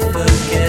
never get